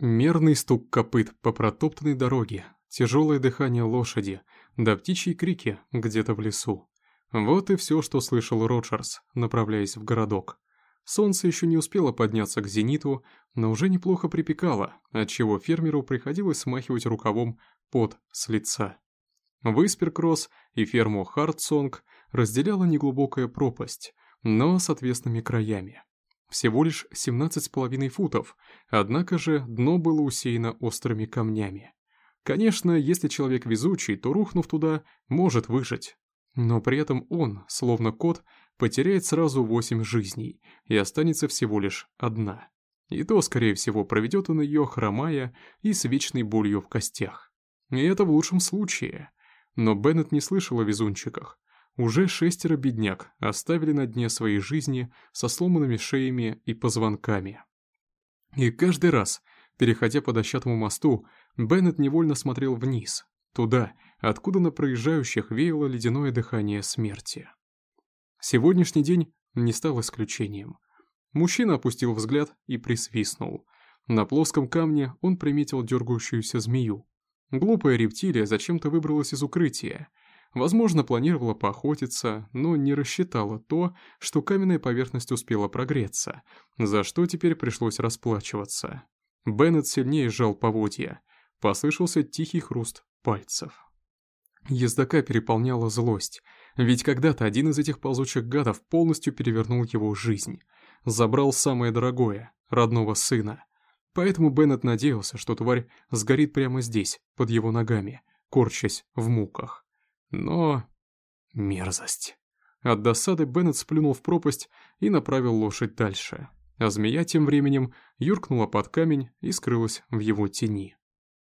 Мерный стук копыт по протоптанной дороге, тяжелое дыхание лошади, да птичьи крики где-то в лесу. Вот и все, что слышал Роджерс, направляясь в городок. Солнце еще не успело подняться к зениту, но уже неплохо припекало, отчего фермеру приходилось смахивать рукавом пот с лица. Висперкросс и ферму Хартсонг разделяла неглубокая пропасть, но с отвесными краями. Всего лишь 17,5 футов, однако же дно было усеяно острыми камнями. Конечно, если человек везучий, то, рухнув туда, может выжить. Но при этом он, словно кот, потеряет сразу восемь жизней, и останется всего лишь одна. И то, скорее всего, проведет он ее, хромая и с вечной болью в костях. И это в лучшем случае. Но Беннет не слышал о везунчиках. Уже шестеро бедняк оставили на дне своей жизни со сломанными шеями и позвонками. И каждый раз, переходя по дощатому мосту, Беннет невольно смотрел вниз, туда, откуда на проезжающих веяло ледяное дыхание смерти. Сегодняшний день не стал исключением. Мужчина опустил взгляд и присвистнул. На плоском камне он приметил дергающуюся змею. Глупая рептилия зачем-то выбралась из укрытия. Возможно, планировала поохотиться, но не рассчитала то, что каменная поверхность успела прогреться, за что теперь пришлось расплачиваться. Беннет сильнее сжал поводья. Послышался тихий хруст пальцев. Ездока переполняла злость, ведь когда-то один из этих ползучих гадов полностью перевернул его жизнь. Забрал самое дорогое, родного сына. Поэтому Беннет надеялся, что тварь сгорит прямо здесь, под его ногами, корчась в муках. Но... мерзость. От досады Беннет сплюнул в пропасть и направил лошадь дальше. А змея тем временем юркнула под камень и скрылась в его тени.